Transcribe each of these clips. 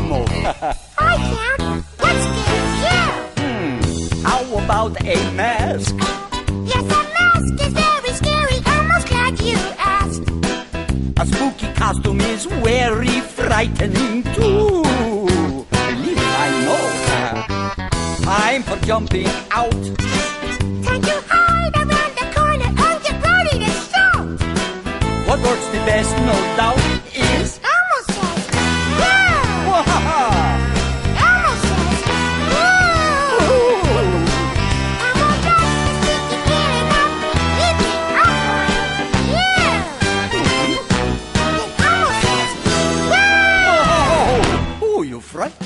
I can't. Cat. What scares you? Hmm. How about a mask? Yes, a mask is very scary, almost glad you asked. A spooky costume is very frightening, too. Believe it, I know. Time for jumping out. Can you hide around the corner and get ready to shout? What works the best, no doubt, is... wits.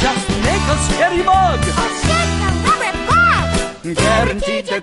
Just make a scary mug. Or shake the rubber ball. Guaranteed to